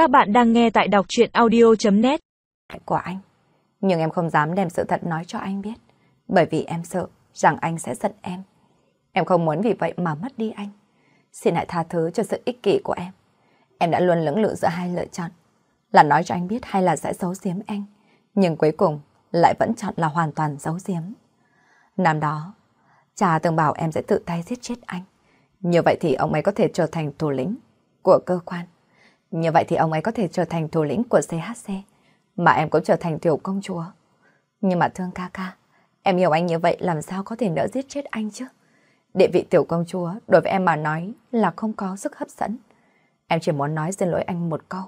Các bạn đang nghe tại đọc chuyện audio.net Của anh. Nhưng em không dám đem sự thật nói cho anh biết. Bởi vì em sợ rằng anh sẽ giận em. Em không muốn vì vậy mà mất đi anh. Xin hãy tha thứ cho sự ích kỷ của em. Em đã luôn lưỡng lự giữa hai lựa chọn. Là nói cho anh biết hay là sẽ giấu giếm anh. Nhưng cuối cùng lại vẫn chọn là hoàn toàn giấu giếm. Năm đó, cha từng bảo em sẽ tự tay giết chết anh. Như vậy thì ông ấy có thể trở thành thủ lĩnh của cơ quan. Như vậy thì ông ấy có thể trở thành thủ lĩnh của CHC, mà em cũng trở thành tiểu công chúa. Nhưng mà thương ca ca, em yêu anh như vậy làm sao có thể nỡ giết chết anh chứ? Địa vị tiểu công chúa đối với em mà nói là không có sức hấp dẫn. Em chỉ muốn nói xin lỗi anh một câu.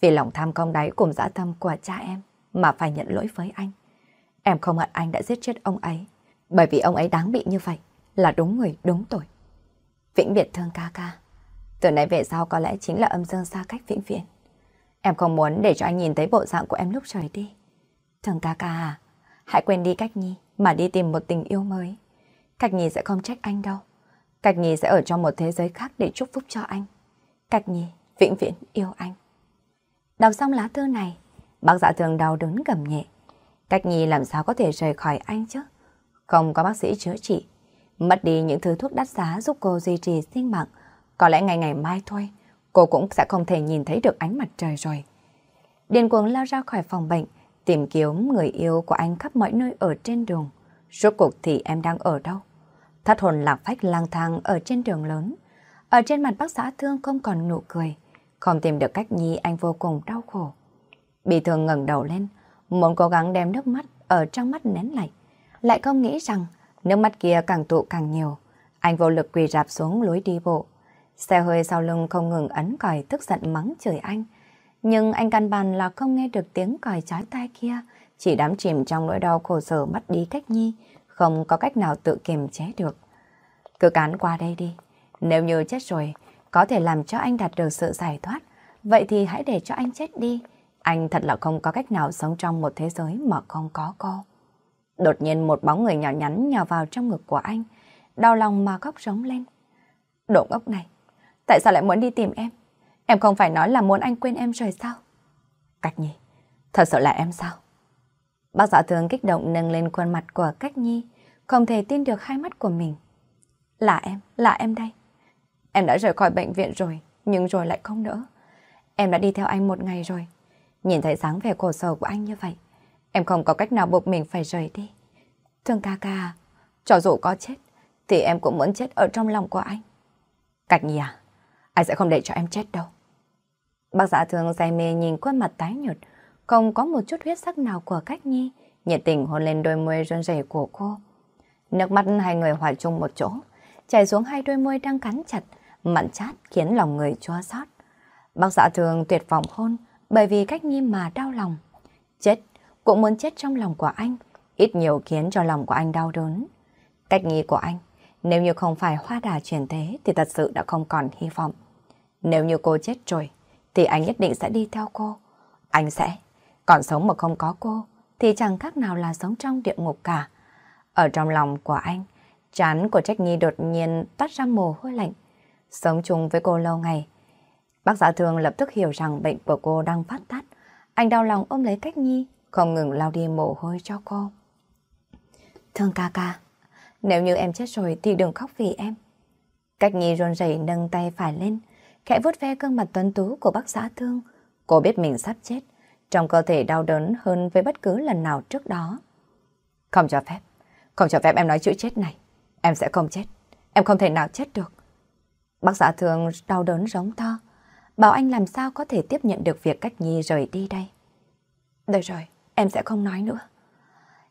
Vì lòng tham công đáy cùng dã tâm của cha em mà phải nhận lỗi với anh. Em không hận anh đã giết chết ông ấy, bởi vì ông ấy đáng bị như vậy là đúng người đúng tội. Vĩnh biệt thương ca ca. Từ nay về sau có lẽ chính là âm dương xa cách vĩnh viễn. Em không muốn để cho anh nhìn thấy bộ dạng của em lúc trời đi. Thường ca ca à, hãy quên đi cách nhi mà đi tìm một tình yêu mới. Cách nhi sẽ không trách anh đâu. Cách nhi sẽ ở trong một thế giới khác để chúc phúc cho anh. Cách nhi vĩnh viễn yêu anh. Đọc xong lá thư này, bác dạ thường đau đớn gầm nhẹ. Cách nhi làm sao có thể rời khỏi anh chứ? Không có bác sĩ chữa trị. Mất đi những thứ thuốc đắt giá giúp cô duy trì sinh mạng có lẽ ngày ngày mai thôi, cô cũng sẽ không thể nhìn thấy được ánh mặt trời rồi. Điền cuồng lao ra khỏi phòng bệnh, tìm kiếm người yêu của anh khắp mọi nơi ở trên đường. Rốt cuộc thì em đang ở đâu? Thất hồn lạc phách lang thang ở trên đường lớn. Ở trên mặt bác xã thương không còn nụ cười. Không tìm được cách nhi anh vô cùng đau khổ. Bị thương ngẩng đầu lên, muốn cố gắng đem nước mắt ở trong mắt nén lại. Lại không nghĩ rằng nước mắt kia càng tụ càng nhiều. Anh vô lực quỳ rạp xuống lối đi bộ. Xe hơi sau lưng không ngừng ấn còi tức giận mắng chửi anh. Nhưng anh căn bản là không nghe được tiếng còi trái tai kia, chỉ đắm chìm trong nỗi đau khổ sở mất đi cách nhi, không có cách nào tự kiềm chế được. Cứ cán qua đây đi, nếu như chết rồi, có thể làm cho anh đạt được sự giải thoát, vậy thì hãy để cho anh chết đi. Anh thật là không có cách nào sống trong một thế giới mà không có cô. Đột nhiên một bóng người nhỏ nhắn nhào vào trong ngực của anh, đau lòng mà khóc rống lên. độ ngốc này, Tại sao lại muốn đi tìm em? Em không phải nói là muốn anh quên em rồi sao? Cách Nhi, thật sự là em sao? Bác giả thường kích động nâng lên khuôn mặt của Cách Nhi, không thể tin được hai mắt của mình. Là em, là em đây. Em đã rời khỏi bệnh viện rồi, nhưng rồi lại không nữa. Em đã đi theo anh một ngày rồi. Nhìn thấy dáng vẻ khổ sở của anh như vậy, em không có cách nào buộc mình phải rời đi. Thương ca ca, cho dù có chết, thì em cũng muốn chết ở trong lòng của anh. Cách Nhi à? Anh sẽ không để cho em chết đâu. Bác giả thường say mê nhìn khuôn mặt tái nhợt, không có một chút huyết sắc nào của cách nhi, nhiệt tình hôn lên đôi môi run rẩy của cô. Nước mắt hai người hòa chung một chỗ, chảy xuống hai đôi môi đang cắn chặt, mặn chát khiến lòng người chua xót. Bác giả thường tuyệt vọng hôn bởi vì cách nhi mà đau lòng. Chết, cũng muốn chết trong lòng của anh, ít nhiều khiến cho lòng của anh đau đớn. Cách nhi của anh, nếu như không phải hoa đà chuyển thế thì thật sự đã không còn hy vọng. Nếu như cô chết rồi, thì anh nhất định sẽ đi theo cô. Anh sẽ, còn sống mà không có cô, thì chẳng khác nào là sống trong địa ngục cả. Ở trong lòng của anh, chán của Trách Nhi đột nhiên toát ra mồ hôi lạnh. Sống chung với cô lâu ngày, bác giả thường lập tức hiểu rằng bệnh của cô đang phát tát. Anh đau lòng ôm lấy Cách Nhi, không ngừng lau đi mồ hôi cho cô. Thương ca ca, nếu như em chết rồi thì đừng khóc vì em. Cách Nhi run rẩy nâng tay phải lên, khẽ vuốt ve gương mặt tuấn tú của bác xã thương. Cô biết mình sắp chết, trong cơ thể đau đớn hơn với bất cứ lần nào trước đó. Không cho phép, không cho phép em nói chữ chết này. Em sẽ không chết, em không thể nào chết được. Bác xã thương đau đớn giống to, bảo anh làm sao có thể tiếp nhận được việc Cách Nhi rời đi đây. Được rồi, em sẽ không nói nữa.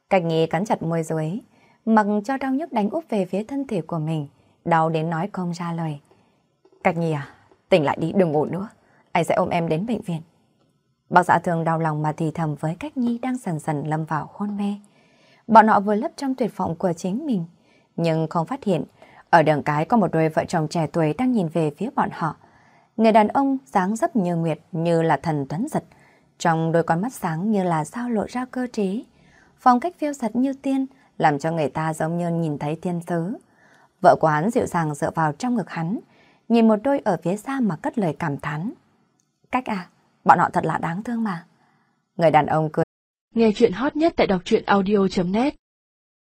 Cách Nhi cắn chặt môi dưới, mặc cho đau nhức đánh úp về phía thân thể của mình, đau đến nói không ra lời. Cách Nhi à, Tỉnh lại đi, đừng ngủ nữa. Anh sẽ ôm em đến bệnh viện. Bác xã thường đau lòng mà thì thầm với cách nhi đang dần dần lâm vào hôn mê. Bọn họ vừa lấp trong tuyệt vọng của chính mình, nhưng không phát hiện. Ở đường cái có một đôi vợ chồng trẻ tuổi đang nhìn về phía bọn họ. Người đàn ông dáng dấp như nguyệt như là thần tuấn giật. Trong đôi con mắt sáng như là sao lộ ra cơ trí. Phong cách phiêu giật như tiên làm cho người ta giống như nhìn thấy thiên sứ. Vợ của hắn dịu dàng dựa vào trong ngực hắn, nhìn một đôi ở phía xa mà cất lời cảm thán. Cách à, bọn họ thật là đáng thương mà. Người đàn ông cười. Nghe chuyện hot nhất tại đọc truyện audio.net